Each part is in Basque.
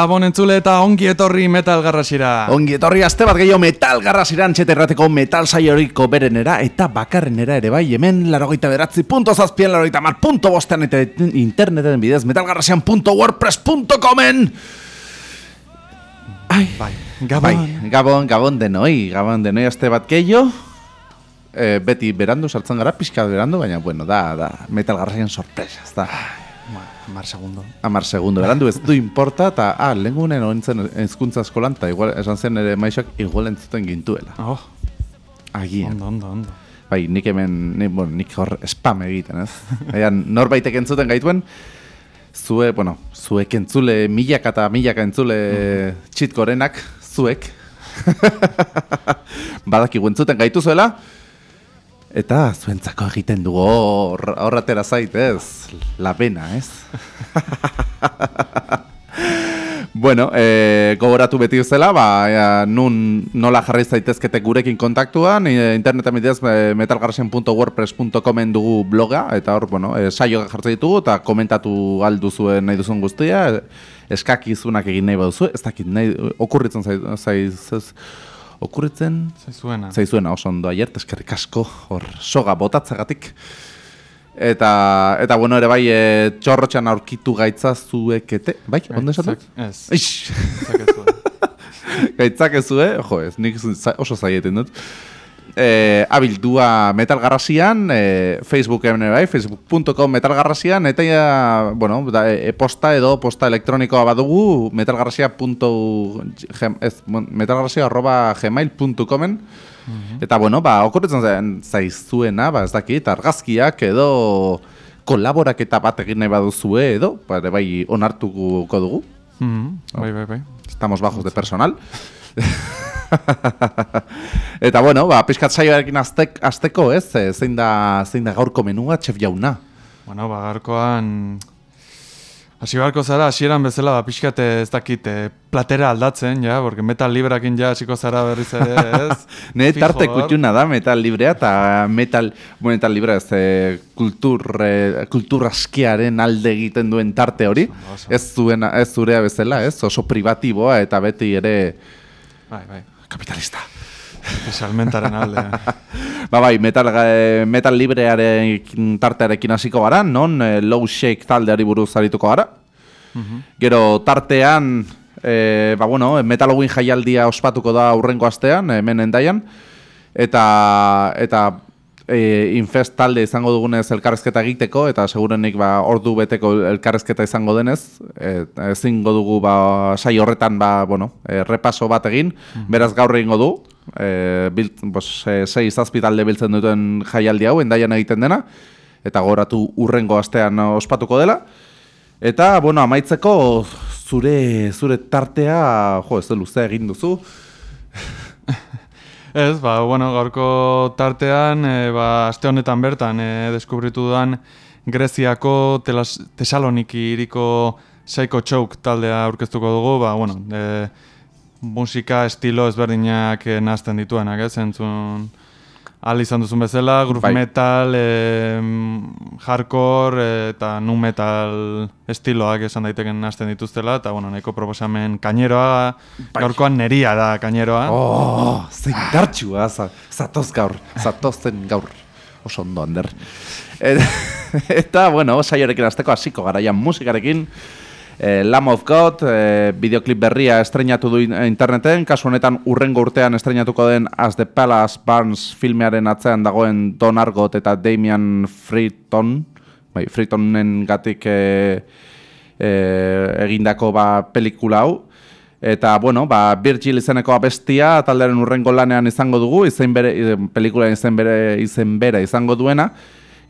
Gabon entzule eta ongi etorri metal garrasira. Ongi etorri aste bat gehiago metal garrasiran txeterrateko metal saioriko berenera eta bakarrenera ere bai hemen larogeita beratzi punto zazpien larogeita mar punto bostean eta interneten bidez metalgarrasian.wordpress.comen Ai, bai, gabon. Bai, gabon, gabon denoi, gabon denoi aste bat gehiago e, Beti berandu sartzen gara, pixka berandu, baina bueno, da, da, metal garrasian sorpresa, da Mar segundo. Amar segundo, berandu ez du importa, eta, ah, lengunen ointzen ezkuntza eskolan, eta igual, esan zen ere maixak, igual entzuten gintuela. Oh, Agian. ondo, ondo, ondo. Bai, nik hemen, nik, bueno, nik hor spam egiten, ez? Baina norbaitek entzuten gaituen, zue, bueno, zuek entzule, milaka eta milaka entzule txit gorenak, zuek, badakigu entzuten gaituzuela, eta zuentzako egiten dugu hor, hor atera zait, ez? La pena, ez? Bueno, e, gogoratu beti uzela, ba, ea, nun nola jarri zaitezkete gurekin kontaktuan, e, interneten bidez e, metalgarrasen.wordpress.comen dugu bloga, eta hor, bueno, e, saio jartzen ditugu, eta komentatu alduzuen nahi duzun guztia, e, eskakizunak egin nahi baduzu, ez dakit nahi, okurritzen zaiz, zaiz, okurritzen Zaizuena. zaizuena oso ondo aiert, eskerrik asko, hor, soga botatzagatik. Eta, eta bueno, ere bai, e, txorrotxan aurkitu gaitza zuekete, bai, ondo? Zak- Ez. Ix, zakezu. gaitzak ez eh? jo ez, nik oso zaieten dut. E, abildua metalgarrasian, e, Facebooken bai, facebook.com metalgarrasian, eta ja, bueno, da, e, posta edo posta elektronikoa badugu, metalgarrasia punto, gem, ez, bon, metalgarrasia arroba gmail.comen, eta bueno, ba, okorretzen zen zaizuena, ba, ez dakit, argazkiak edo kolaboraketa bat egin nahi baduzue edo, ba, bai, onartuko dugu, Mhm, Bai, bai, bai. Estamos bajos de personal. Eta bueno, ba, pixkat saioarekin aztek, azteko, ez? E, Zein da, zein da gaurko menua, txef jauna. Bueno, ba, gaurkoan... Hasi beharko zara, hasieran bezala, ba, pixkat eh, ez dakit, eh, platera aldatzen, ja, porque metal librakin ja hasiko zara berriz ere, ez? Ne tarte kutxuna da metal librea eta metal, bueno, metal librea ez, e, kultur, e, kultur askiaren alde egiten duen tarte hori. Oso. Ez zuena, ez zurea bezala, ez? Oso privatiboa eta beti ere Bai, bai. Kapitalista. Salmentaren alde. Ba bai, metal, eh, metal librearen tartearekin hasiko gara, non eh, low shake taldeari buruz arituko gara. Gero tartean, e, ba bueno, Metal Halloween jaialdia ospatuko da aurrengo astean, hemen endaian. Eta, eta e, Infest talde izango dugunez elkarrezketa egiteko, eta segurenik ba, ordu beteko elkarrezketa izango denez, e, ezingo dugu ba, sai horretan ba, bueno, e, repaso bat egin, beraz gaur egingo du, e, bilt, bos, e, sei zazpi talde biltzen duten jaialdi hau, endaian egiten dena, eta goratu urrengo astean ospatuko dela. Eta, bueno, amaitzeko zure zure tartea, jo, ez da luze egin duzu. Ez, ba, bueno, gaurko tartean, e, ba, aste honetan bertan, e, deskubritu dudan Greziako telas, Tesaloniki iriko Psycho Choke taldea aurkeztuko dugu, ba, bueno, e, musika estilo ezberdinak e, nazten dituenak, ez, entzun al izan duzun bezala, groove Bai. metal, e, mm, hardcore eta nu metal estiloak esan daiteken nazten dituztela, eta, bueno, nahiko proposamen kaineroa, gaurkoan neria da kaineroa. Oh, zein dartxua, za, zatoz gaur, zatozen gaur. Oso ondo, Ander. Et, eta, bueno, saiorekin azteko hasiko garaian musikarekin. Eh, Lamb of God, eh, bideoklip berria estreinatu du in- interneten, kasu honetan urrengo urtean estreinatuko den As the Palace Barnes filmearen atzean dagoen Don Argot eta Damian Freeton, bai, Freetonen gatik eh, eh, egindako ba, pelikula hau. Eta, bueno, ba, Virgil izeneko abestia taldearen urrengo lanean izango dugu, izen bere, i- pelikula izen bere, izen bere izango duena.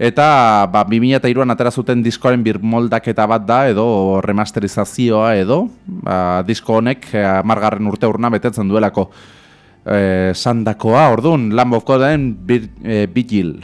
Eta, ba, 2002an atera zuten diskoaren birmoldaketa bat da, edo remasterizazioa edo, ba, disko honek eh, margarren urte urna betetzen duelako eh, sandakoa, orduan, Lamb of Goden eh, Vigil.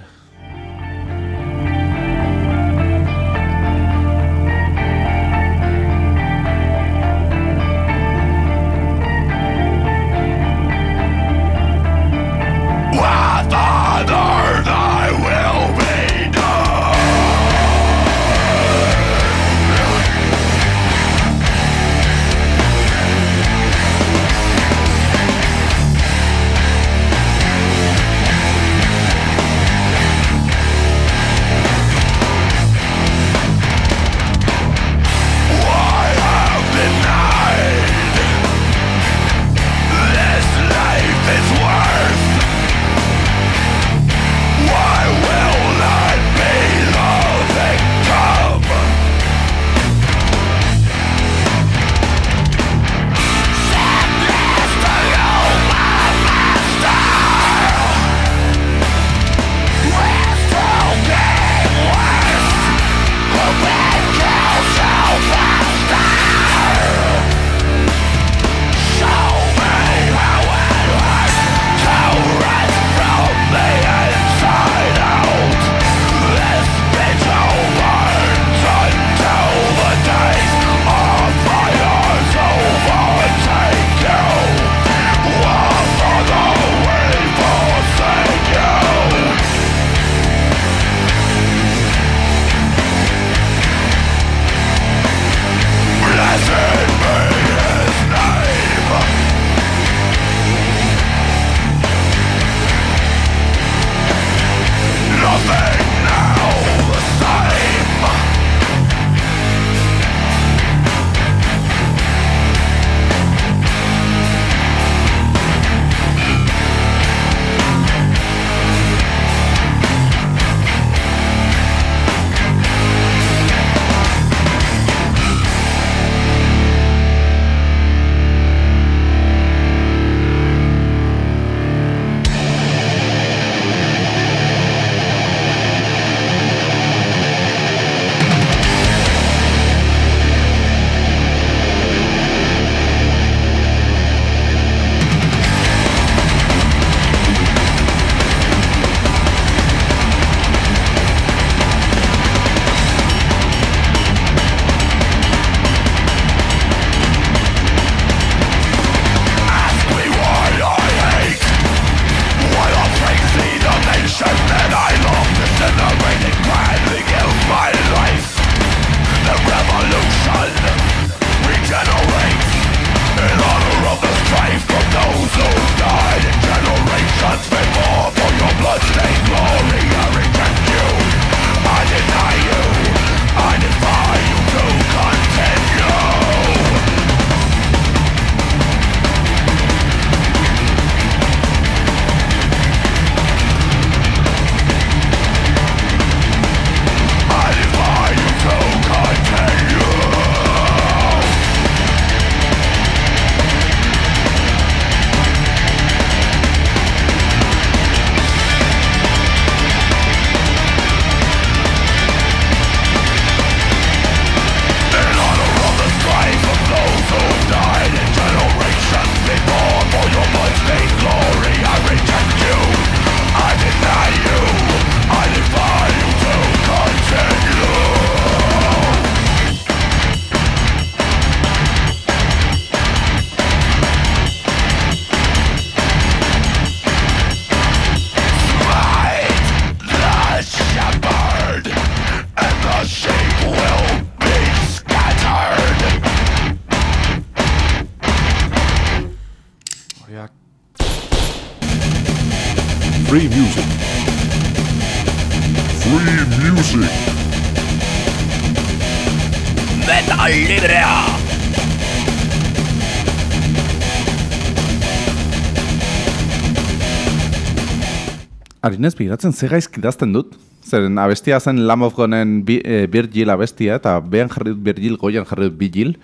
Arinez, biratzen ze gaizki idazten dut. Zeren abestia zen Lamb of Gonen bi, e, Virgil abestia, eta behan jarri dut Virgil, goian jarri dut Vigil.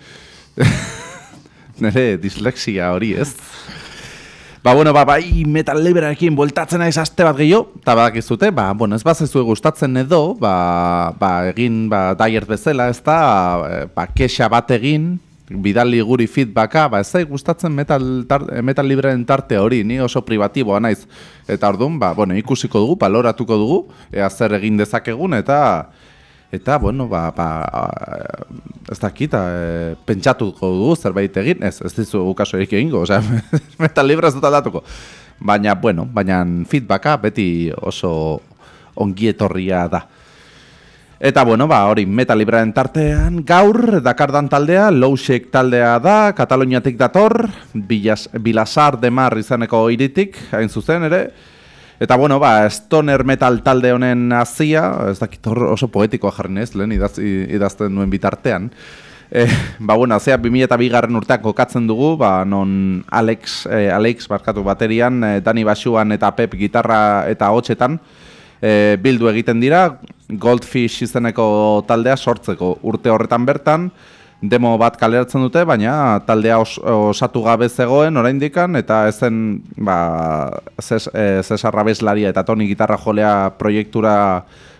Nere dislexia hori ez. Ba, bueno, ba, bai metal liberarekin bueltatzen naiz aste bat gehiago, eta badakizute, ba, bueno, ez bazezu gustatzen edo, ba, ba, egin, ba, daier bezala, ez da, ba, kexa bat egin, bidali guri feedbacka, ba, ez zait gustatzen metal, tar, metal libraren tarte hori, ni oso privatiboa naiz. Eta orduan, ba, bueno, ikusiko dugu, baloratuko dugu, ea zer egin dezakegun, eta, eta, bueno, ba, ba, ez dakit, e, pentsatuko dugu zerbait egin, ez, ez dizu kaso erik egingo, osea, metal libre ez dut aldatuko. Baina, bueno, baina feedbacka beti oso ongietorria da. Eta bueno, ba, hori Metal Libraren tartean gaur Dakardan taldea, Lowshake taldea da, Kataloniatik dator, Bilas, Bilasar de Mar izaneko iritik, hain zuzen ere. Eta bueno, ba, Stoner Metal talde honen hazia, ez dakit oso poetikoa jarri nez, lehen idaz, idazten nuen bitartean. E, ba, bueno, azea 2002 garren urtean kokatzen dugu, ba, non Alex, eh, Alex barkatu baterian, eh, Dani Basuan eta Pep gitarra eta hotxetan, e, bildu egiten dira, Goldfish izeneko taldea sortzeko urte horretan bertan, demo bat kaleratzen dute, baina taldea os, osatu gabe zegoen oraindikan eta ezen ba, Ces, e, Cesar Rabeslaria eta Toni Gitarra Jolea proiektura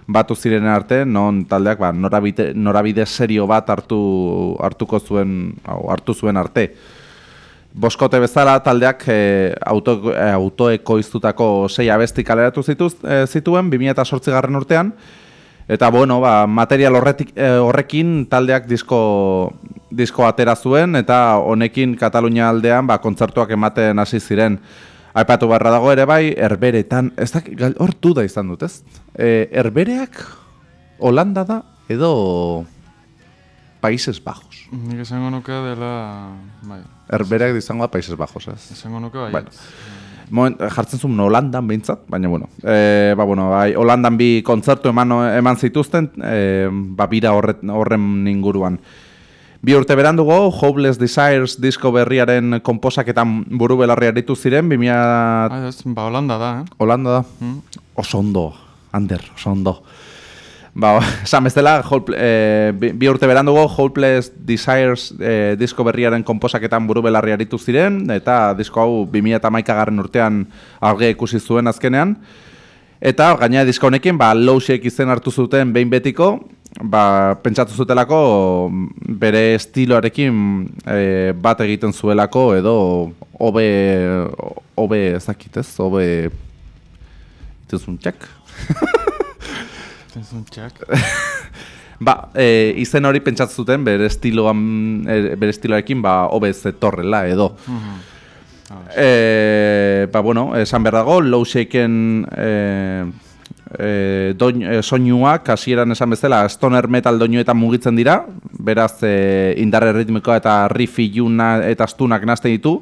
batu ziren arte, non taldeak ba, norabide, norabide serio bat hartu hartuko zuen, hartu zuen arte. Boskote bezala taldeak e, auto, e, autoekoiztutako sei abesti kaleratu zituz, e, zituen 2008 garren urtean. Eta bueno, ba, material horretik, horrekin taldeak disko, disko atera zuen eta honekin Katalunia aldean ba, kontzertuak ematen hasi ziren. Aipatu barra dago ere bai, erberetan, ez da, hor da izan dut, ez? E, erbereak Holanda da edo Países Bajos. Nik esango nuke dela... Bai. Erbereak izango da Países Bajos, ez? Esango nuke bai. Bueno. Moment, jartzen zuen Holandan behintzat, baina bueno. E, ba, bueno bai, Holandan bi kontzertu eman, eman zituzten, e, ba, bira horren inguruan. Bi urte berandugo, Hopeless Desires disko berriaren komposaketan buru belarri aritu ziren, 2000... Ah, ez, ba, Holanda da, eh? Holanda da. Mm. Oso ondo, Ander, oso ondo. Ba, esan bezala, e, bi urte berandugo, Hopeless Desires e, disko berriaren komposaketan buru belarri aritu ziren, eta disko hau 2008 garren urtean arge ikusi zuen azkenean. Eta gaina disko honekin, ba, Lowshake izen hartu zuten behin betiko, ba, pentsatu zutelako bere estiloarekin e, bat egiten zuelako, edo hobe, hobe ezakitez, hobe... Ituzun txak? ba, e, izen hori pentsatzen zuten bere estiloan e, bere estiloarekin ba hobe zetorrela edo. Mhm. E, ba bueno, esan behar dago, low shaken e, e, doin, e, soinuak hasieran esan bezala stoner metal doinuetan mugitzen dira, beraz e, indarre ritmikoa eta riff iluna eta astunak nazten ditu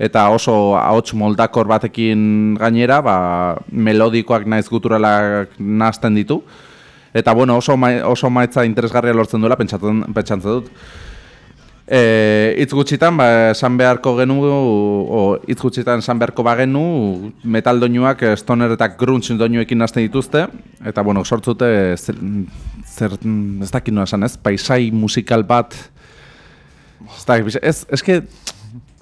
eta oso ahots moldakor batekin gainera, ba, melodikoak naiz guturalak nazten ditu. Eta bueno, oso, ma, oso maitza interesgarria lortzen duela, pentsatzen, pentsatzen dut. E, itz gutxitan, ba, esan beharko genu, o, itz gutxitan esan beharko bagenu, metal doinuak stoner eta grunge doinuekin nazten dituzte. Eta bueno, sortzute, zer, zer ez dakit noa esan ez, paisai musikal bat, ez dakit, ez, ez,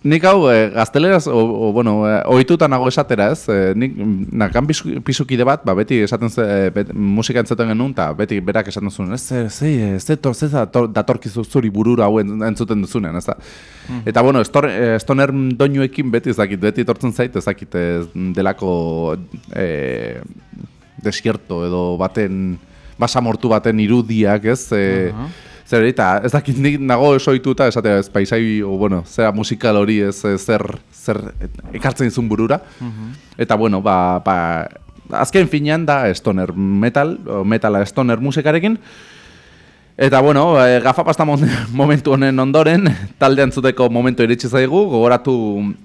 Nik hau, e, gazteleraz, o, o, bueno, e, ohituta nago esatera ez, e, nik nakan pisukide bat, ba, beti esaten ze, e, musika entzuten genuen, eta beti berak esaten zuen, ez, ez, ez, ez, ez, datorkizu zuri burura hau entzuten duzunen, ez da. Hmm. Eta, bueno, estor, estoner doinuekin beti ezakit, beti etortzen zait, ezakit ez, delako e, desierto edo baten, basamortu baten irudiak, ez, e, Zer, eta ez dakit nik nago esoituta esatea ez paisai, o, bueno, zera musikal hori ez zer, zer ekartzen izun burura. Mhm. Eta bueno, ba, ba, azken finean da stoner metal, o metala stoner musikarekin. Eta bueno, e, gafapasta momentu honen ondoren, talde antzuteko momentu iritsi zaigu, gogoratu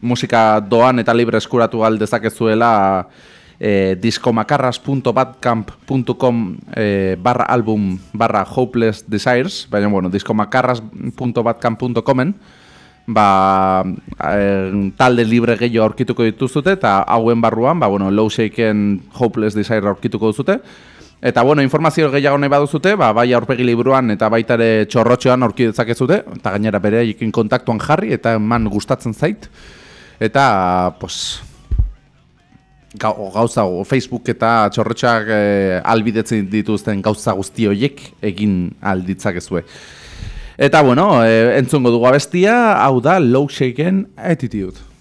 musika doan eta libre eskuratu aldezakezuela e, diskomakarras.batcamp.com e, barra album barra hopeless desires, baina, bueno, diskomakarras.batcamp.comen, ba, e, talde libre gehiago aurkituko dituzute, eta hauen barruan, ba, bueno, low shaken hopeless desire aurkituko duzute, Eta bueno, informazio gehiago nahi baduzute, ba, bai aurpegi liburuan eta baita ere txorrotxoan aurki dezakizute, eta gainera bere ekin kontaktuan jarri eta eman gustatzen zait. Eta, pues, gauza, Facebook eta txorrotxoak e, albidetzen dituzten gauza guzti horiek egin alditzakezue. Eta bueno, e, entzungo dugu abestia, hau da Low Shaken Attitude.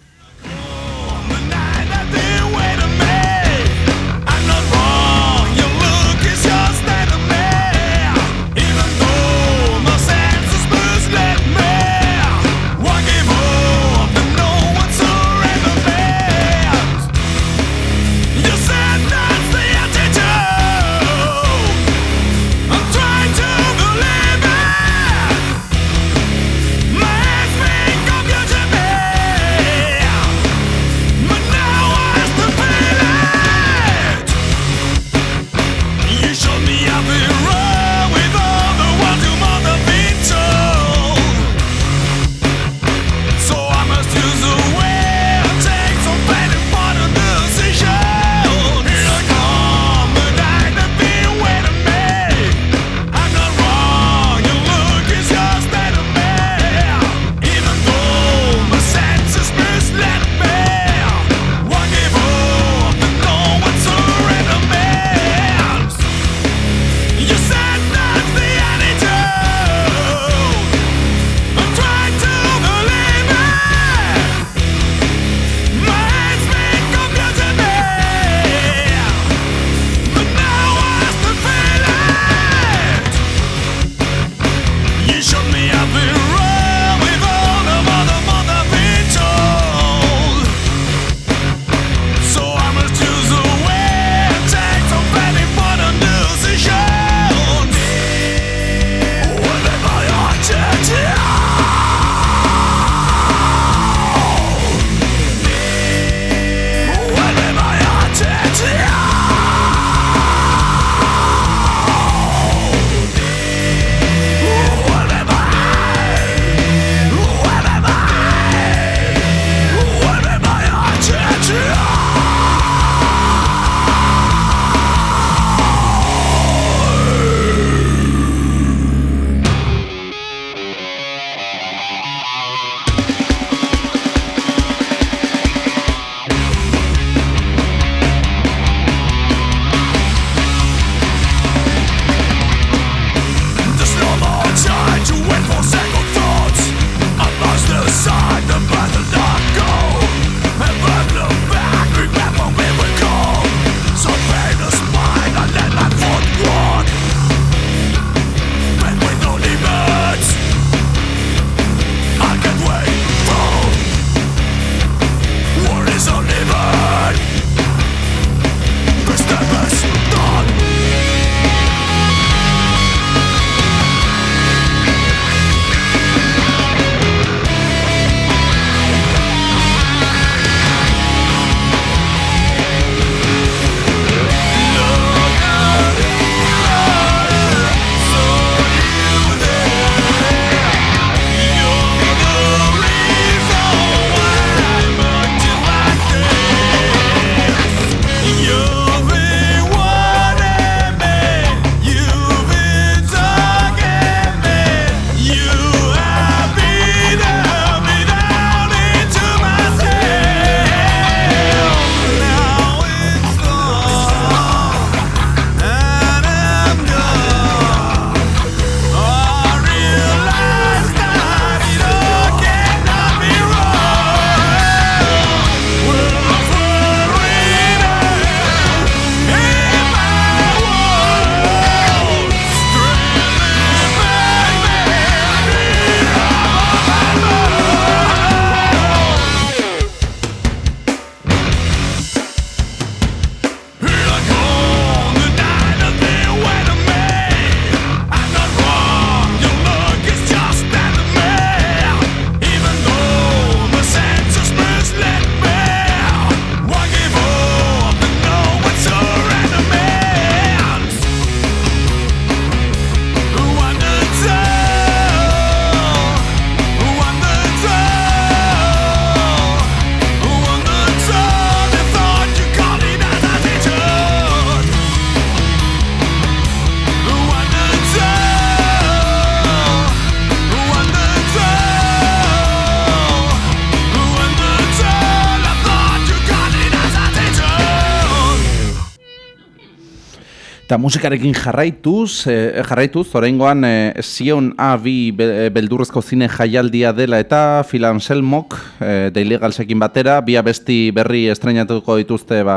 Eta musikarekin jarraituz, e, jarraituz, oraingoan e, Zion A.B. Be, beldurrezko zine jaialdia dela eta Phil Anselmok e, The Illegalsekin batera, bi abesti berri estrenatuko dituzte ba,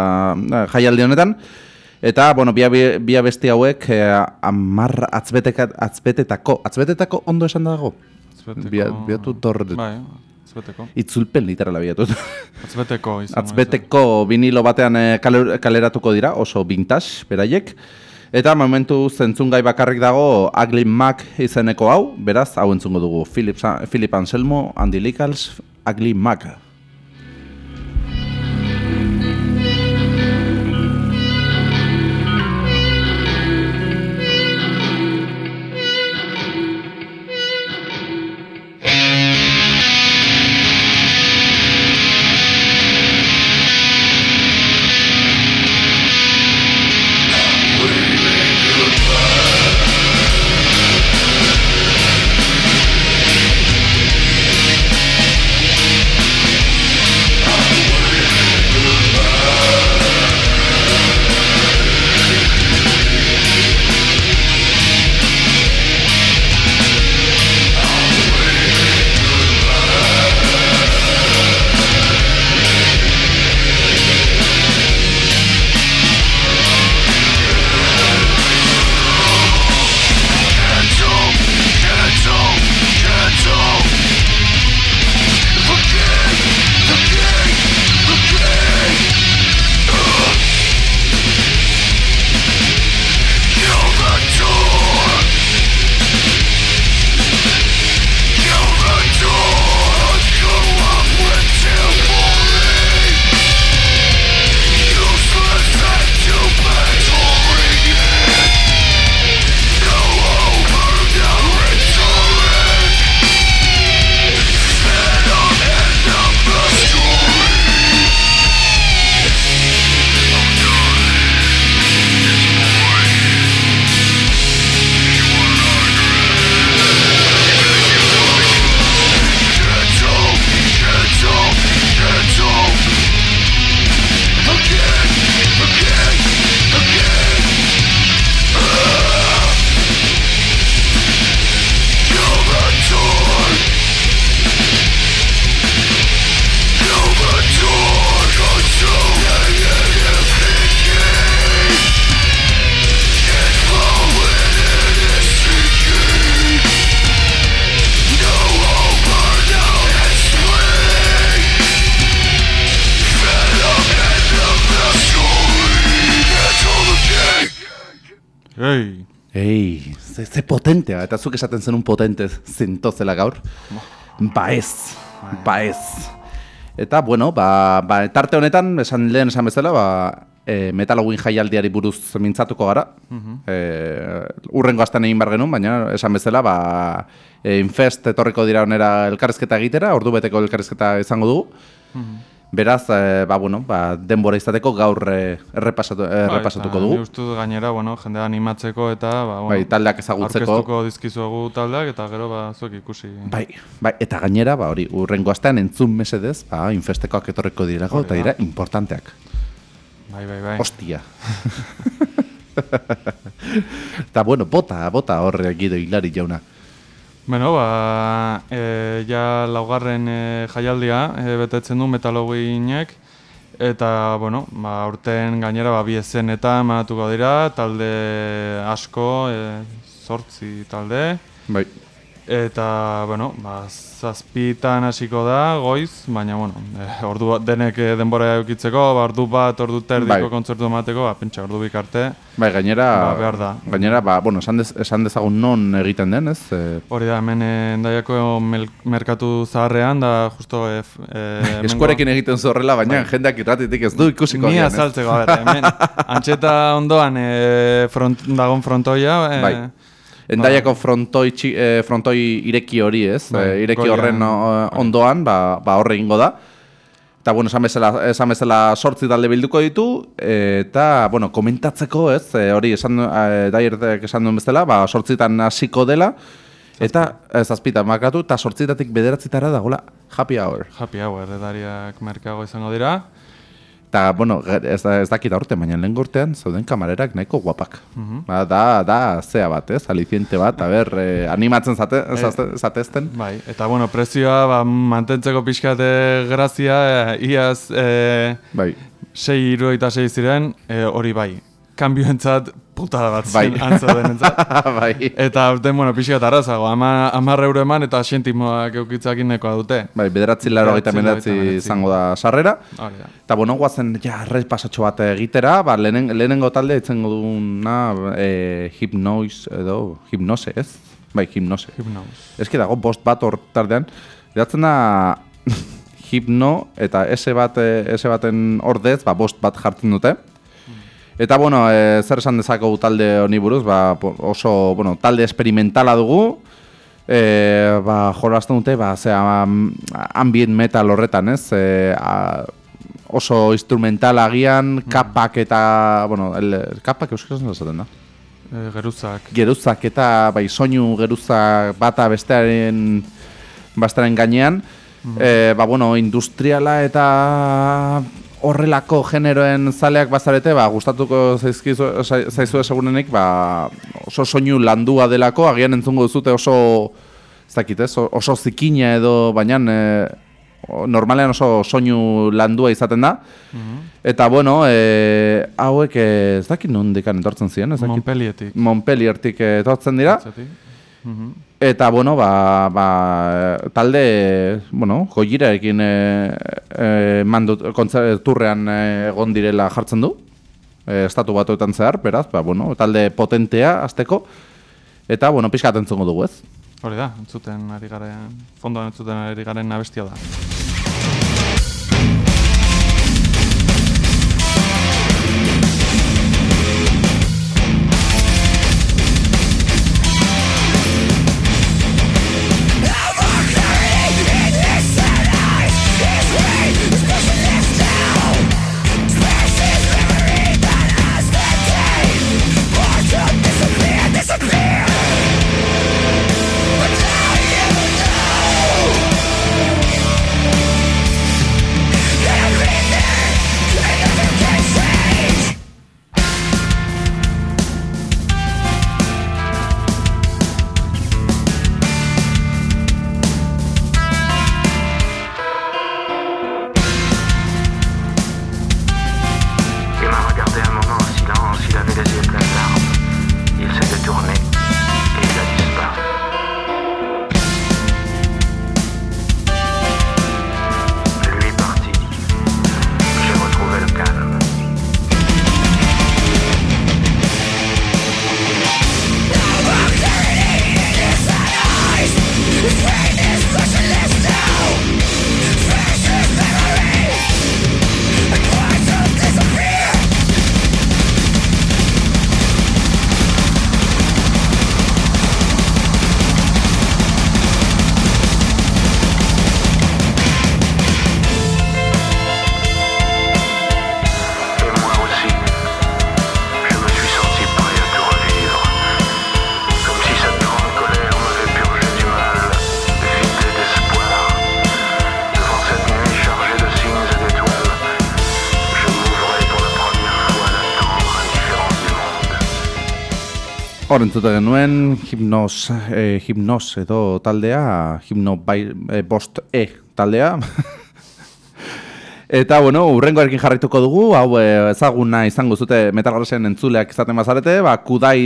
jaialdi honetan. Eta, bueno, bi, bi abesti hauek e, amar atzbetetako, atzbetetako ondo esan dago? Atzbeteko... Biatu torre... Bai, atzbeteko. Itzulpen literala biatu. Atzbeteko izan. Atzbeteko vinilo batean eh, kaleratuko dira, oso vintage, beraiek. Eta momentu zentzungai bakarrik dago Ugly Mac izeneko hau, beraz, hau entzungo dugu. Philip, Philip Anselmo, Andy Likals, Ugly Mac. Potentea, eta zuk esaten zen un potente zintozela gaur. Ba ez, ba ez. Eta, bueno, ba, ba, tarte honetan, esan lehen esan bezala, ba, e, metalogin jaialdiari buruz mintzatuko gara. Uh -huh. e, urrengo azten egin bar genuen, baina esan bezala, ba, e, infest etorriko dira onera elkarrezketa egitera, ordu beteko elkarrezketa izango dugu. Uh Beraz, e, ba, bueno, ba, denbora izateko gaur e, errepasatu, bai, errepasatuko dugu. Bai, uste gainera, bueno, jende animatzeko eta, ba, bueno, bai, taldeak ezagutzeko. Arkeztuko dizkizuegu taldeak eta gero, ba, zuek ikusi. Bai, bai, eta gainera, ba, hori, urrengo astean entzun mesedez, ba, infestekoak etorreko dirago, eta dira, importanteak. Bai, bai, bai. Ostia. eta, bueno, bota, bota horre gido hilari jauna. Bueno, ba, e, ja laugarren e, jaialdia e, betetzen du metaloginek eta, bueno, ba, urten gainera ba, bi ezen eta manatuko dira, talde asko, e, sortzi talde. Bai. Eta, bueno, ba, zazpitan hasiko da, goiz, baina, bueno, eh, ordu denek eh, denbora eukitzeko, ba, ordu bat, ordu terdiko bai. kontzertu emateko, ba, pentsa, ordu bikarte. Bai, gainera, ba, behar da. Gainera, ba, bueno, esan, dez, esan dezagun non egiten den, ez? E... Hori da, hemen endaiako merkatu zaharrean, da, justo... E, e, Eskuarekin egiten zorrela, baina bai. jendeak irratitik ez du ikusiko. Ni azaltzeko, a ber, hemen, antxeta ondoan e, front, dagon frontoia, e, bai. Endaiako frontoi, eh, frontoi ireki hori ez, ba, eh, ireki horren ondoan, ba, ba horre ingo da. Eta, bueno, esan bezala, esan bezala sortzi talde bilduko ditu, eta, bueno, komentatzeko, ez, e, hori esan, e, daiertek esan duen bezala, ba, sortzitan hasiko dela, eta, ez azpita, makatu, eta sortzitatik bederatzitara dagoela happy hour. Happy hour, edariak merkago izango dira. Eta, bueno, ez, da, ez dakit aurte, baina lehen gortean zauden kamarerak nahiko guapak. Mhm. ba, da, da, zea bat, ez, aliciente bat, a ber, eh, animatzen zate, zate, zatezten. Bai, eta bueno, prezioa ba, mantentzeko pixkate grazia, e, iaz e, Bai, sei irurogeita sei ziren, e, hori bai, kanbioentzat putada bat Bai. zen antzodenentzat. bai. Eta aurten, bueno, pixkat arrazago, ama, amar euro eman eta sentimoak eukitzakin nekoa dute. Bai, bederatzi laro gaita Bederatzi, mendatzi izango da sarrera. Eta bueno, guazen, ja, arrez pasatxo bat egitera, ba, lehenen, lehenengo talde itzengo duguna e, hipnoiz edo, hipnose, ez? Bai, hipnose. Hipnoz. Eski dago bost bat hor tardean, idatzen da hipno eta S bat, eh, S baten ordez, ba, bost bat jartzen dute. Eta, bueno, e, zer esan dezakegu talde honi buruz, ba, oso, bueno, talde experimentala dugu, e, ba, jolazten dute, ba, zera, am- ambient metal horretan, ez? E, a, oso instrumental agian, kapak eta, bueno, el, kapak euskaraz nola esaten da? E, geruzak. geruzak eta bai soinu geruzak bata bestearen bastaren gainean e, ba bueno industriala eta horrelako generoen zaleak bazarete ba gustatuko zaizkizu zai- zaizue segurenik ba oso soinu landua delako agian entzungo duzute oso ez dakit ez oso zikina edo baina e, normalean oso soinu landua izaten da eta bueno e, hauek e, ez dakit nondikan etortzen ziren ez dakit Montpellietik. Montpelliertik etortzen dira. Atzetik. Mhm. Eta, bueno, ba, ba, talde, bueno, goirarekin e, e, mandut, kontzer, turrean e, egon direla jartzen du. E, estatu batuetan zehar, beraz, ba, bueno, talde potentea, azteko. Eta, bueno, pixkat entzungo dugu, ez? Hori da, entzuten ari garen, fondoan entzuten ari garen abestia da. Hor entzute genuen, hipnos, e, hipnos edo taldea, hipno bai, e, bost E taldea. Eta, bueno, urrengoarekin jarraituko dugu, hau e, ezaguna izango zute metalgarresen entzuleak izaten bazarete, ba, kudai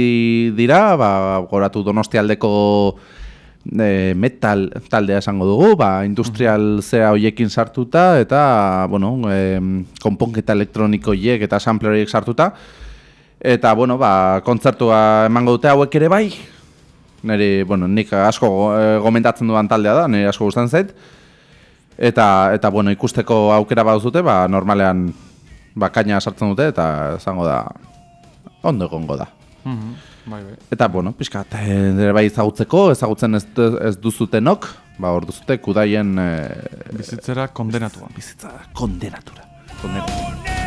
dira, ba, goratu donostialdeko e, metal taldea esango dugu, ba, industrial zea hoiekin sartuta, eta, bueno, e, konponketa elektroniko hiek eta sampler horiek sartuta, Eta, bueno, ba, kontzertua emango dute hauek ere bai. Neri, bueno, nik asko eh, gomendatzen dudan taldea da, niri asko gustatzen zait. Eta, eta bueno, ikusteko aukera baduzute, ba, normalean ba, kaina sartzen dute, eta izango da, ondo egongo da. Mhm. Bai, bai. Eta, bueno, pixkat, eh, ere bai ezagutzeko, ezagutzen ez, ez duzutenok, ba, hor duzute kudaien eh, Bizitzera kondenatua. bizitza kondenatura. kondenatura.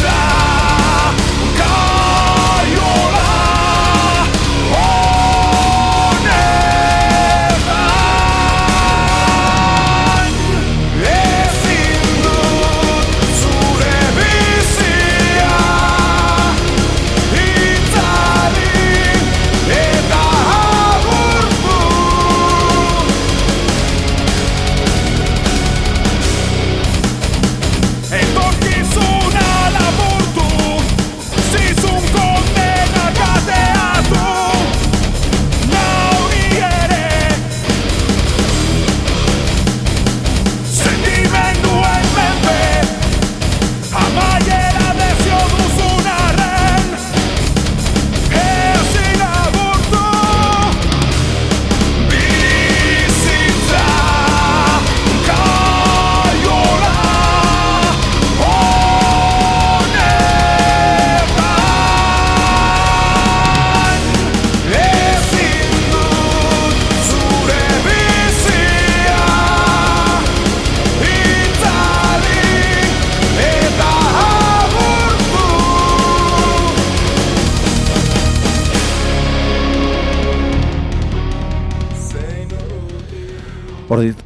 Hor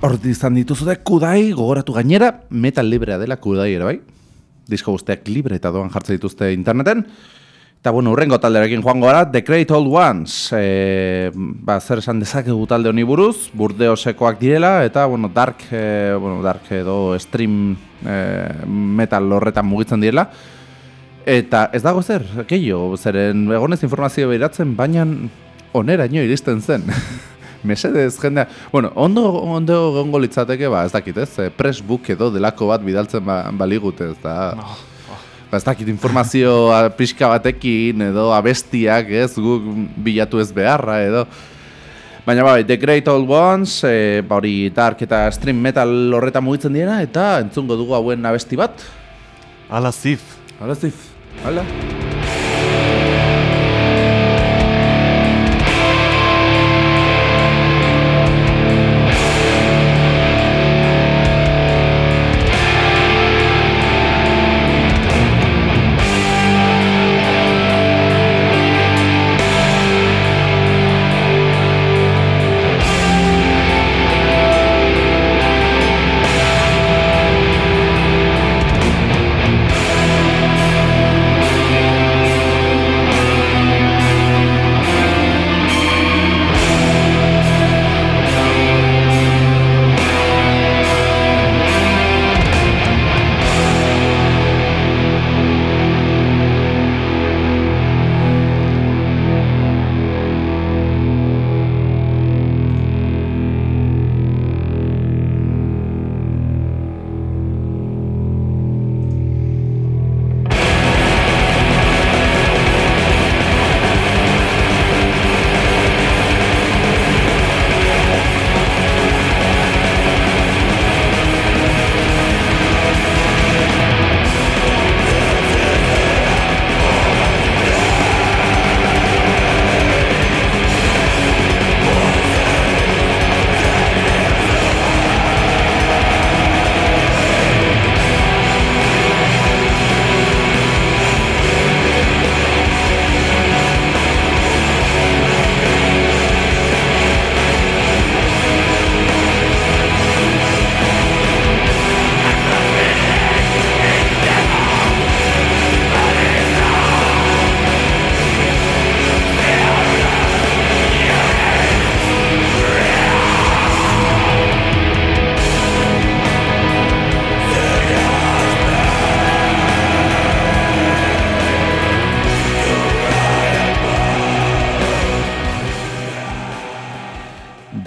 hor izan dituzute kudai, gogoratu gainera, metal librea dela kudai ere bai. Disko guztiak libre eta doan jartzen dituzte interneten. Eta bueno, urrengo talderekin joango gara, The Great Old Ones. E, ba, zer esan dezakegu talde honi buruz, burdeosekoak direla, eta bueno, dark, e, bueno, dark edo stream e, metal horretan mugitzen direla. Eta ez dago zer, keio, zeren egonez informazio behiratzen, baina oneraino iristen zen. Mesedez, jendea, bueno, ondo, ondo gongo litzateke, ba, ez dakit, ez, eh, pressbook edo delako bat bidaltzen ba, baligute, ez da, ba, ez dakit informazio a, pixka batekin, edo abestiak, ez, guk bilatu ez beharra, edo, Baina bai, The Great Old Ones, e, ba hori dark eta stream metal horretan mugitzen diena, eta entzungo dugu hauen abesti bat. Ala zif. Hala, Steve. Hala.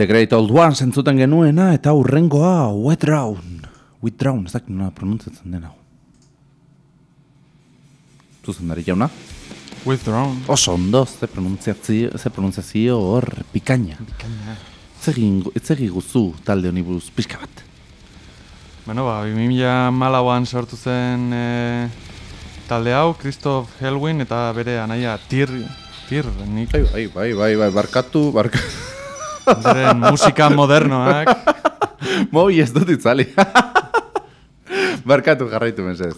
The Great Old Ones entzuten genuena eta urrengoa Wet Drown. Wet Drown, ez dakit nola pronuntzatzen den hau. Zuzendari jauna? Withdrawn. Oso ondo, ze pronuntziazio, ze pronuntziazio hor pikaina. Zegin, etzegi guzu talde honi buruz, pixka bat. Bueno, ba, 2000 malauan sortu zen e, talde hau, Christoph Helwin eta bere anaia Tir, Tir, nik bai, bai, bai, bai, barkatu, barkatu. Beren musika modernoak. Moi ez dut itzali. barkatu jarraitu mesez.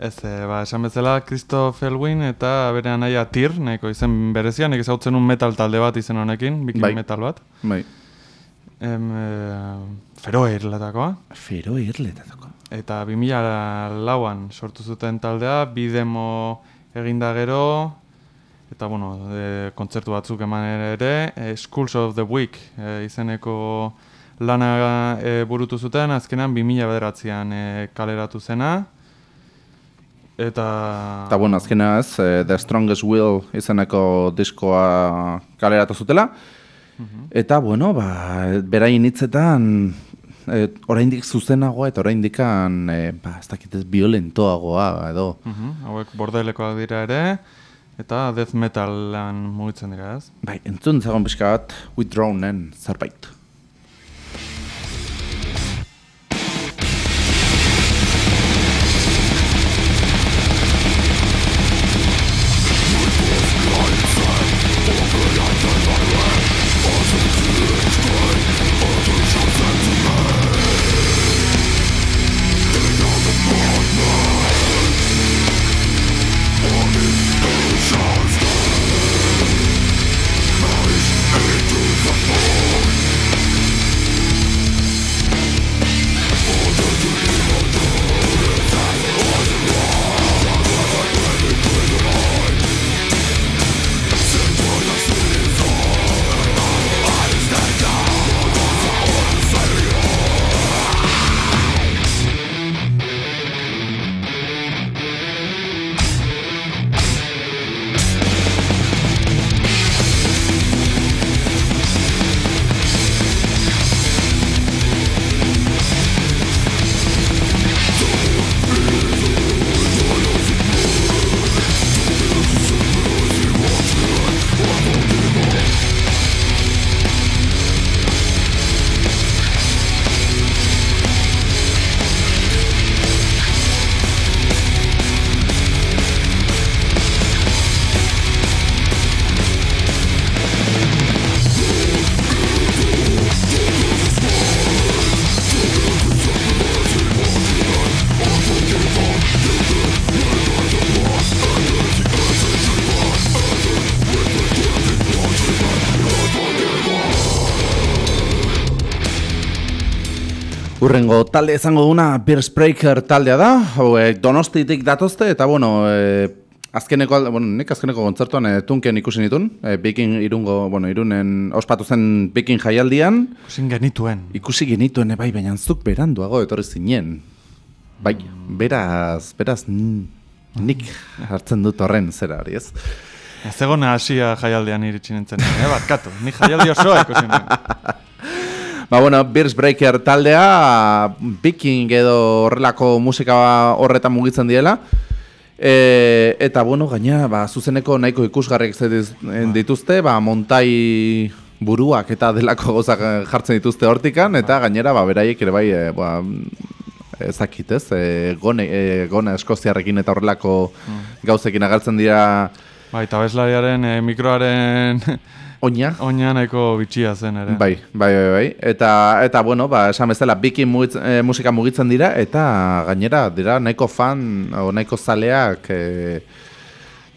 Ez, e, ba, esan bezala, Christoph Helwin eta bere anaia Tir, nahiko izen berezia, nik ezautzen un metal talde bat izen honekin, bikin Bai. metal bat. Bai. Em, e, Feroe irletakoa. Fero irletatako. Eta 2000 lauan sortu zuten taldea, bi demo eginda gero, eta bueno, e, kontzertu batzuk eman ere, e, Schools of the Week e, izeneko lana e, burutu zuten, azkenan 2000 bederatzean e, kaleratu zena. Eta... Eta bueno, azkena ez, eh, The Strongest Will izeneko diskoa kaleratu zutela. Eta bueno, ba, beraien hitzetan eh, oraindik zuzenagoa eta oraindikan eh, ba, ez dakit ez violentoagoa edo. Mhm, hauek bordelekoak dira ere, eta death metalan mugitzen dira ez. Bai, entzun zagon pixka bat Withdrawnen zerbait. Urrengo talde izango duna Beer Spraker taldea da, hauek donostitik datozte, eta bueno, e, azkeneko, bueno, nik azkeneko kontzertuan e, tunken ikusi nitun, e, Bikin irungo, bueno, irunen ospatu zen Bikin jaialdian, Ikusin genituen. ikusi genituen e, bai, baina zuk beranduago etorri zinen. Bai, beraz, beraz, nik hartzen dut horren zera hori, ez? Ez egon hasia jaialdean iritsi nintzen, eh, barkatu. Ni jaialdi osoa ikusi. Ba, bueno, Beers Breaker taldea, Viking edo horrelako musika horretan mugitzen diela. E, eta, bueno, gaina, ba, zuzeneko nahiko ikusgarriak zediz- dituzte, ba, montai buruak eta delako gozak jartzen dituzte hortikan, eta gainera, ba, beraiek ere bai, e, ba, ezakit ez, e, gone, e, gone eskoziarrekin eta horrelako gauzekin agertzen dira Bai, eta bezlariaren eh, mikroaren oina. oina nahiko bitxia zen ere. Bai, bai, bai, bai. Eta, eta bueno, ba, esan bezala, biki mugitz, e, musika mugitzen dira, eta gainera dira nahiko fan, o nahiko zaleak, e,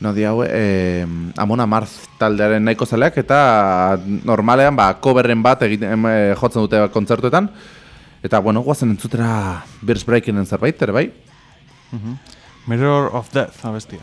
no di hau, e, Amona Marz taldearen nahiko zaleak, eta normalean, ba, coverren bat egiten, e, jotzen dute kontzertuetan, eta, bueno, guazen entzutera Beers Breakinen zerbait, ere bai? Mirror of Death, abestia.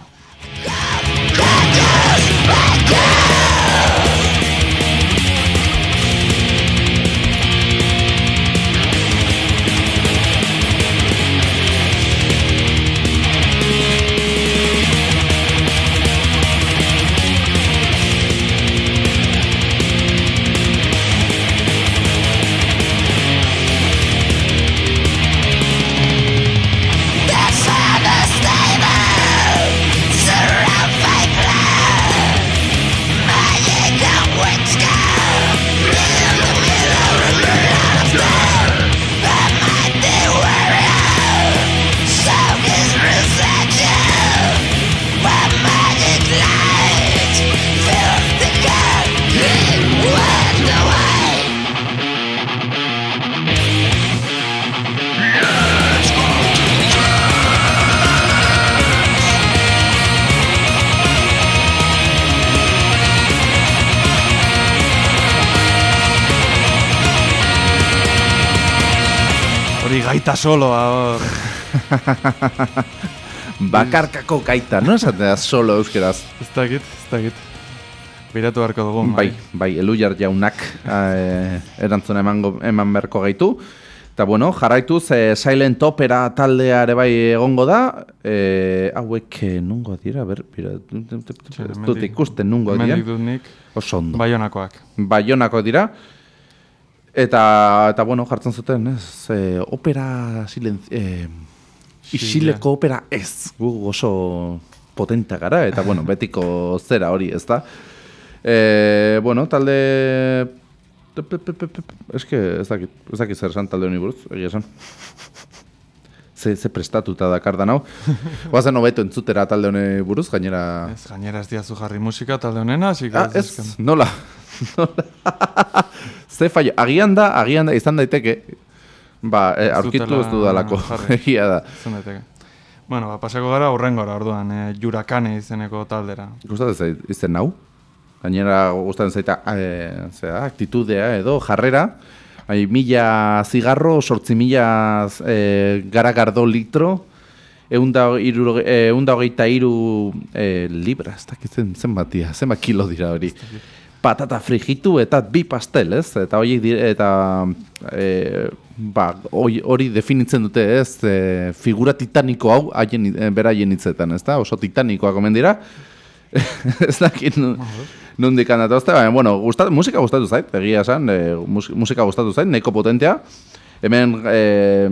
Gaita soloa hor. Bakarkako gaita, no esatea solo euskeraz. Ez dakit, ez dakit. Biratu beharko dugu. Bai, bai, elujar jaunak eh, erantzuna emango, eman beharko gaitu. Eta bueno, jarraituz, eh, Silent Opera taldea ere bai egongo da. Eh, hauek nungo dira, ber, bira, ez dut ikusten nungo dira. Mendik dut nik. Oso ondo. Baionakoak. Baionako dira. Eta, eta bueno, jartzen zuten, ez, eh, opera silenz... Eh, isileko opera ez, gu oso potenta gara, eta bueno, betiko zera hori, ez da. E, bueno, talde... Eske ez dakit, ez dakit zer esan talde honi buruz, egia esan. Ze, ze prestatuta dakar da nau. Guazen hobeto entzutera talde honi buruz, gainera... Ez, gainera ez diazu jarri musika talde honena, Ah, ez, nola? nola? Ze fallo, agian da, agian da, izan daiteke, ba, e, aurkitu ez dudalako, egia da. Zen daiteke. Bueno, ba, pasako gara urrengora orduan, eh, Jurakane izeneko taldera. Gustatzen zait, izen nau? Gainera gustatzen zaita, e, zera, aktitudea edo jarrera, Bai, mila zigarro, sortzi mila e, garagardo litro, eunda, iru, e, eunda hogeita iru e, libra, ez dakitzen zenbatia, zenbat kilo dira hori. Patata frigitu eta bi pastel, ez? Eta horiek dire, eta e, ba, hori, definitzen dute, ez? E, figura titaniko hau haien e, beraien hitzetan, ez da? Oso titanikoak omen dira. ez dakit nu- nondik handatozte, baina, bueno, gustat, musika gustatu zait, egia esan, e, mus, musika gustatu zait, nahiko potentea. Hemen e,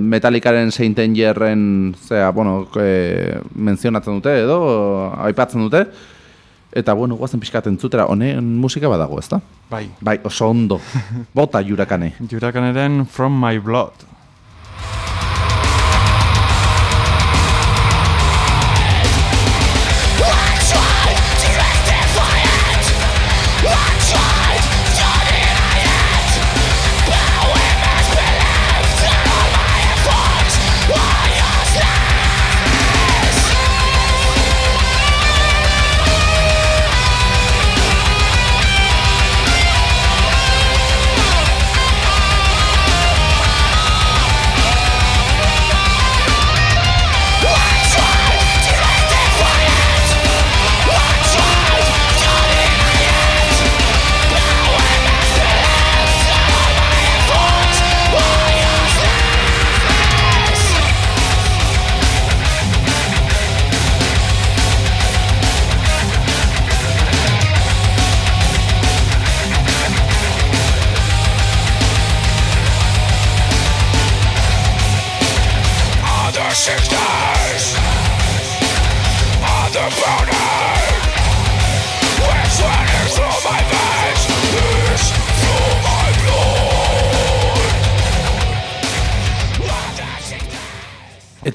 Metallicaren Saint Angerren, zera, bueno, e, menzionatzen dute edo, aipatzen dute. Eta, bueno, guazen pixkat entzutera, honen musika badago, ezta? Bai, Bai, oso ondo. Bota jurakane. Jurakaneren From My Blood.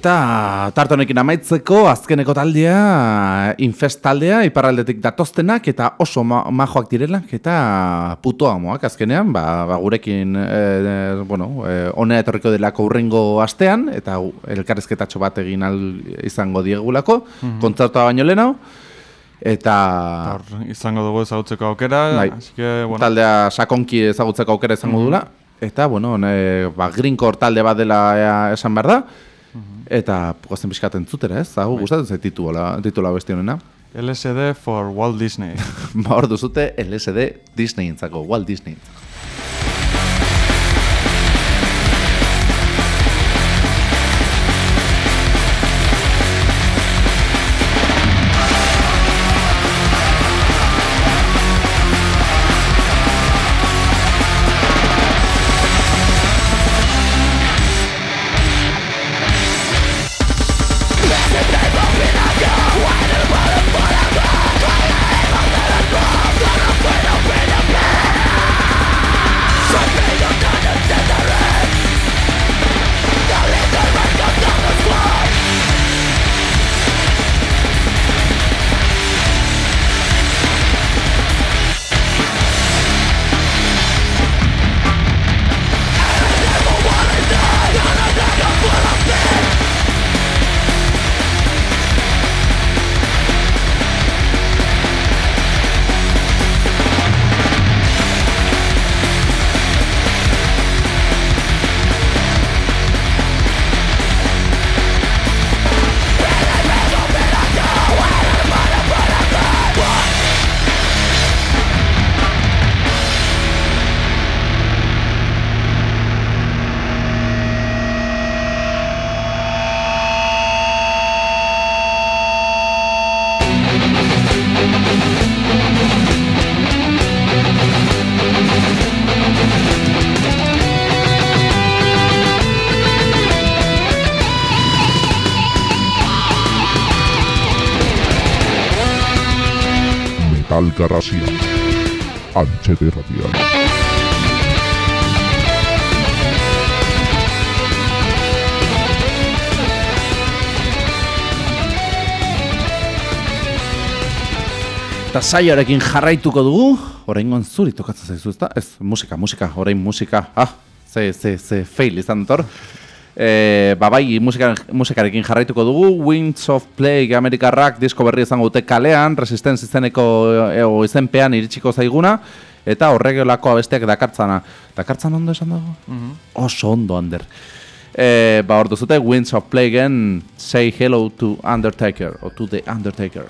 Eta tarte honekin amaitzeko azkeneko taldea, infest taldea, iparraldetik datoztenak eta oso ma majoak direlak eta puto amoak azkenean, ba, ba gurekin, e, bueno, e, honea etorriko delako urrengo astean, eta elkarrezketatxo bat egin al izango diegulako, kontzertua baino lehenago, eta Hor izango dugu ezagutzeko aukera, Bai. bueno, taldea sakonki ezagutzeko aukera izango dula, eta, bueno, ne, ba, Greencore talde bat dela ea, esan behar da, eta gozen pixkaten zutera, ez? Hau, gustatzen zait titula, titula besti honena. LSD for Walt Disney. Ba, hor duzute LSD Disney entzako, Walt Disney. Metal Garrasia. Antxete irratian. Eta saioarekin jarraituko dugu, oraingoan zuri tokatzen zaizu, ezta? Ez, musika, musika, orain musika. Ah, ze, ze, ze fail izan dut. E, ba bai, musika, musikarekin jarraituko dugu, Winds of Plague Amerikarrak disko berri izango dute kalean, Resistance izeneko e, o izenpean iritsiko zaiguna, eta horregelako abesteak dakartzana. Dakartzan ondo esan dago? Oso ondo, Ander. E, ba hor duzute, Winds of Plague-en Say Hello to Undertaker, o to the Undertaker.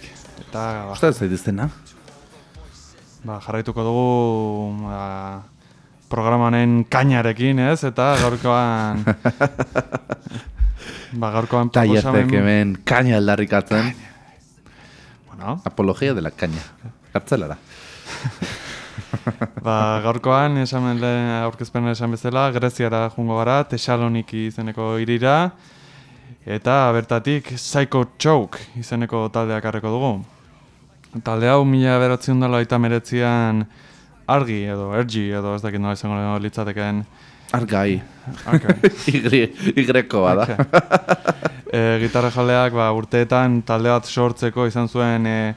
eta ba, zaitiztena? ba, jarraituko dugu ba, programanen kainarekin, ez? Eta gaurkoan... ba, gaurkoan Taierzek hemen kaina aldarrikatzen. Bueno, Apologia de la caña. Gartzelara. ba, gaurkoan esan lehen aurkezpen esan bezala, Greziara jungo gara, Tesaloniki izeneko irira, eta bertatik Psycho Choke izeneko taldeak harreko dugu. Talde hau mila beratzen dela eta meretzian argi edo ergi edo ez dakit nola izango litzateken Argai. argi. Y, Igreko bada. e, gitarra jaleak ba, urteetan talde bat sortzeko izan zuen e,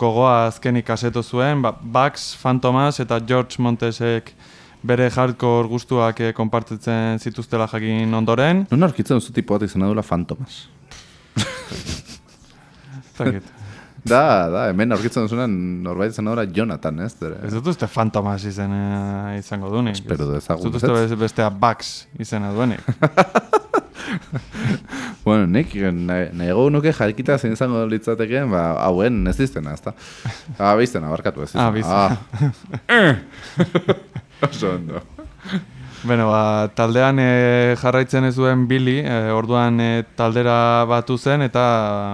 gogoa azkenik asetu zuen, ba, Bax, Fantomas eta George Montesek bere hardcore gustuak e, konpartitzen zituztela jakin ondoren. Nun aurkitzen duzu tipo bat izan dula Fantomas. Ez dakit. Da, da, hemen aurkitzen duzunan norbait izan dula Jonathan, ez? Dere. Ez dut uste Fantomas izen e, izango duenik. Espero dezagun, Ez dut uste ez? beste- bestea Bax izena duenik. Bueno, nik nahi- nahiago nuke jarkita zein izango litzatekeen, ba, hauen ez diztena, ezta? Ah, biztena, barkatu ez Ah, diztena. Ah. Oso ondo. Bueno, ba, taldean e, jarraitzen ez duen Billy, e, orduan e, taldera batu zen eta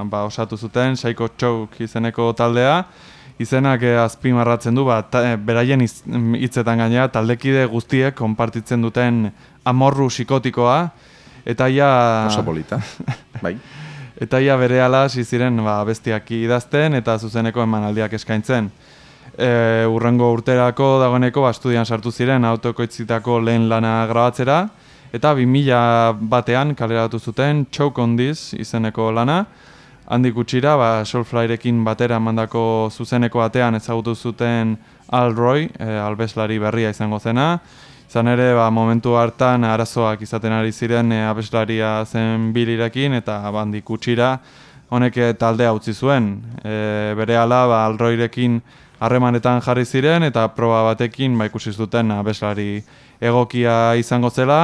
ba, osatu zuten Psycho Choke izeneko taldea. Izenak e, azpimarratzen du, ba, ta, e, beraien hitzetan gainera taldekide guztiek konpartitzen duten amorru psikotikoa. Eta ja, Oso polita. Bai. eta ia bere ziren ba, bestiak idazten eta zuzeneko emanaldiak eskaintzen. E, urrengo urterako dagoeneko ba, estudian sartu ziren autokoitzitako lehen lana grabatzera eta 2000 batean kaleratu zuten Choke on This izeneko lana. Handik gutxira, ba, Soulflyrekin batera mandako zuzeneko batean ezagutu zuten Al Roy, e, albeslari berria izango zena. Izan ere, ba, momentu hartan arazoak izaten ari ziren e, abeslaria zen bilirekin eta bandik gutxira honek e, taldea utzi zuen. E, bere ala, ba, Alroirekin harremanetan jarri ziren eta proba batekin ba, ikusi zuten abeslari egokia izango zela.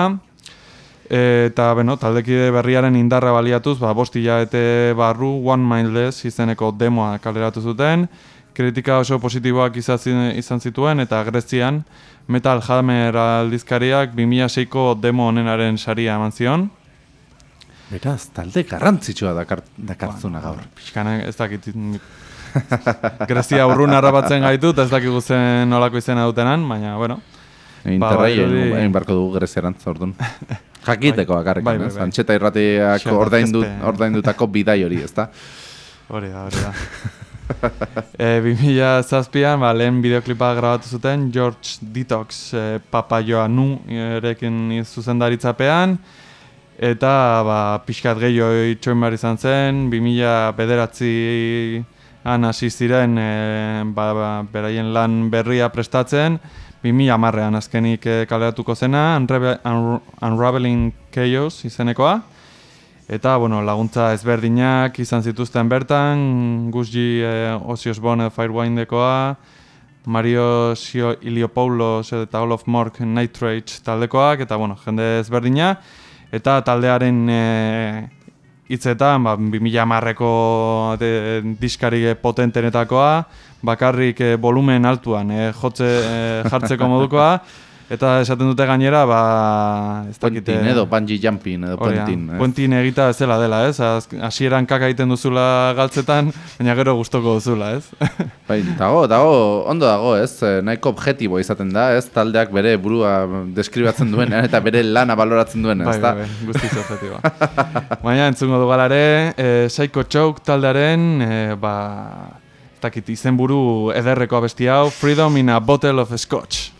Eta, bueno, taldekide berriaren indarra baliatuz, ba, bost hilabete barru One Mile Less izeneko demoa kaleratu zuten. Kritika oso positiboak izan zituen eta Grezian Metal Hammer aldizkariak 2006ko demo honenaren saria eman zion. Beraz, talde garrantzitsua dakar, dakartzuna gaur. Pixkana ez dakit Grezia urrun harrapatzen gaitu eta ez dakigu zen nolako izena dutenan, baina, bueno. Interrai egin barko dugu grezerantz, orduan. Jakiteko bakarrik, Bai, bai, ez? bai. Antxeta irratiak Xabak ordaindu, ezpe. ordaindutako bidai hori, ezta? Hori da, hori da. e, 2000 zazpian, ba, lehen bideoklipa grabatu zuten George Detox e, Papa Joanu erekin zuzendaritzapean eta ba, pixkat gehiago itxoin behar izan zen 2000 bederatzi han hasi ziren e, ba, ba, beraien lan berria prestatzen. 2000 amarrean azkenik e, kaleratuko zena Unravel, Unra- Unraveling Chaos izenekoa. Eta, bueno, laguntza ezberdinak izan zituzten bertan, Guzgi eh, Osios Bone Firewindekoa, Mario Sio Iliopoulos eta Olof Mork Nitrate taldekoak, eta, bueno, jende ezberdina. Eta taldearen eh, hitzetan, ba, 2000 marreko diskari potentenetakoa, bakarrik eh, volumen altuan eh, jotze, eh, jartzeko modukoa, eta esaten dute gainera, ba, ez dakite... Edo bungee jumping edo puentin. ez? puentin egita bezala dela, ez? Hasieran kaka egiten duzula galtzetan, baina gero gustoko duzula, ez? Bai, dago, dago, ondo dago, ez? Eh, Nahiko objektibo izaten da, ez? Taldeak bere burua deskribatzen duen, eta bere lana baloratzen duen, bai, ez bai, da? bai, guztiz objetiboa. baina entzungo du galare, e, Psycho Choke taldearen, e, ba, ez dakit, izenburu ederreko abesti hau, Freedom in a Bottle of Scotch.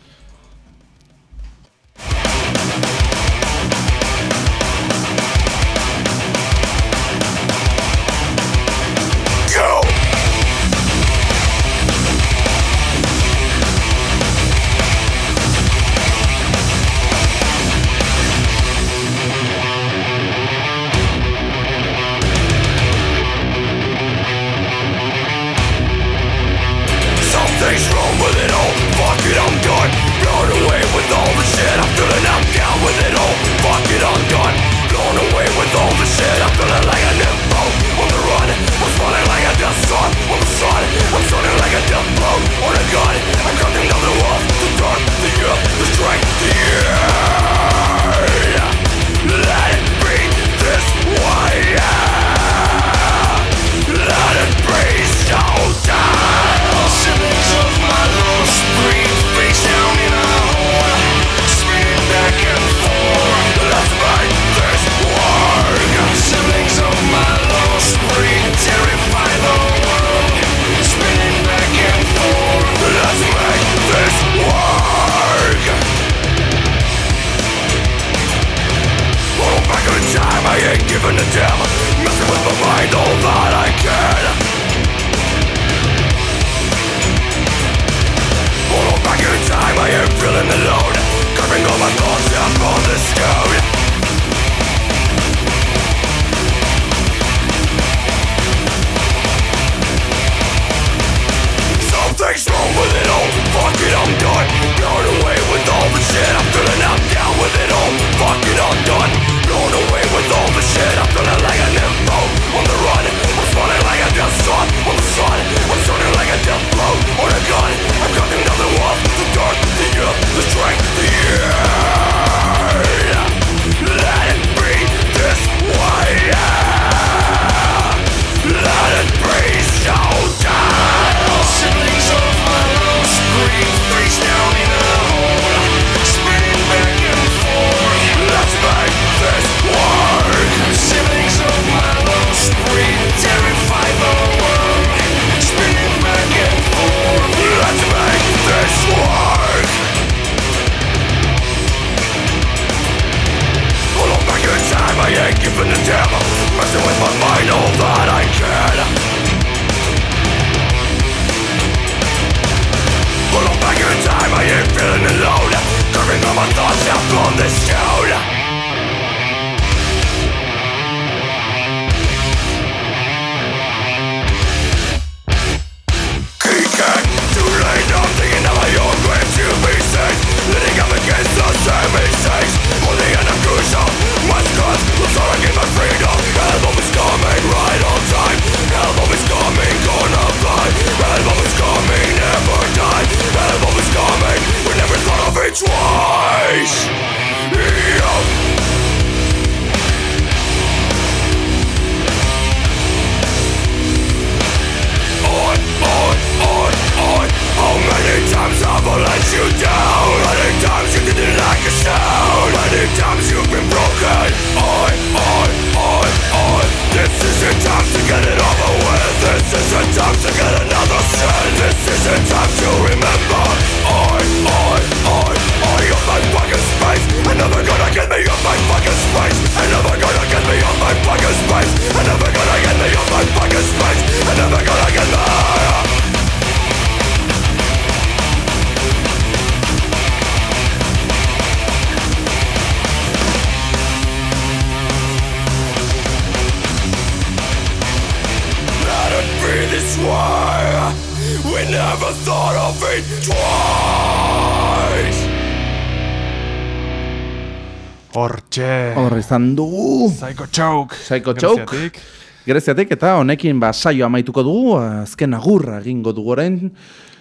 izan dugu. Psycho Choke. Psycho Choke. Greziatik. Greziatik eta honekin ba, saio amaituko dugu, azken agurra egingo dugu orain.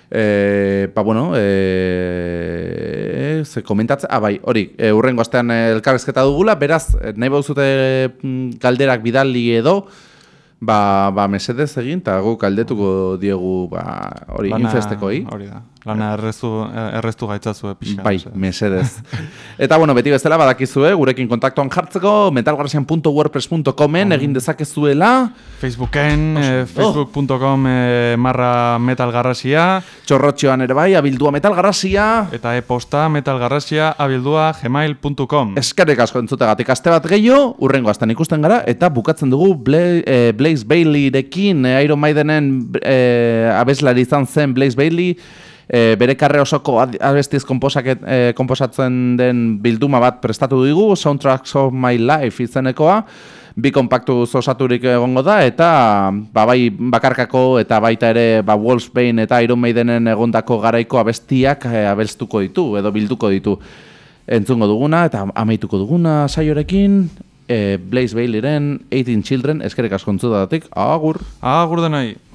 E, ba, bueno, e, ze komentatzen, ah, bai, hori, e, urrengo astean e, elkarrezketa dugula, beraz, nahi bauzute mm, galderak bidali edo, ba, ba mesedez egin, eta guk galdetuko diegu, ba, hori, infestekoi. Hori da. Lana errezu, erreztu gaitzazue eh, pixka. Bai, mesedez. Eta bueno, beti bezala badakizue, eh, gurekin kontaktuan jartzeko metalgarasian.wordpress.comen egin dezakezuela. Facebooken, eh, oh. facebook.com eh, marra metalgarrasia. Txorrotxioan ere bai, abildua metalgarrasia. Eta e-posta metalgarrasia abildua gmail.com. Eskerrik asko entzutegatik aste bat gehiago, urrengo astan ikusten gara, eta bukatzen dugu Bla eh, Blaze Bailey dekin, eh, Iron Maidenen abeslari izan zen Blaze Bailey, e, bere karre osoko abestiz e, eh, komposatzen den bilduma bat prestatu digu, Soundtracks of My Life izenekoa, bi konpaktu osaturik egongo da, eta ba, bai bakarkako eta baita ere ba, Wolfsbane eta Iron Maidenen egondako garaiko abestiak eh, e, abestuko ditu, edo bilduko ditu. Entzungo duguna eta amaituko duguna saiorekin, e, Blaze Baileyren 18 Children eskerrik askontzu datik, agur! Agur denai!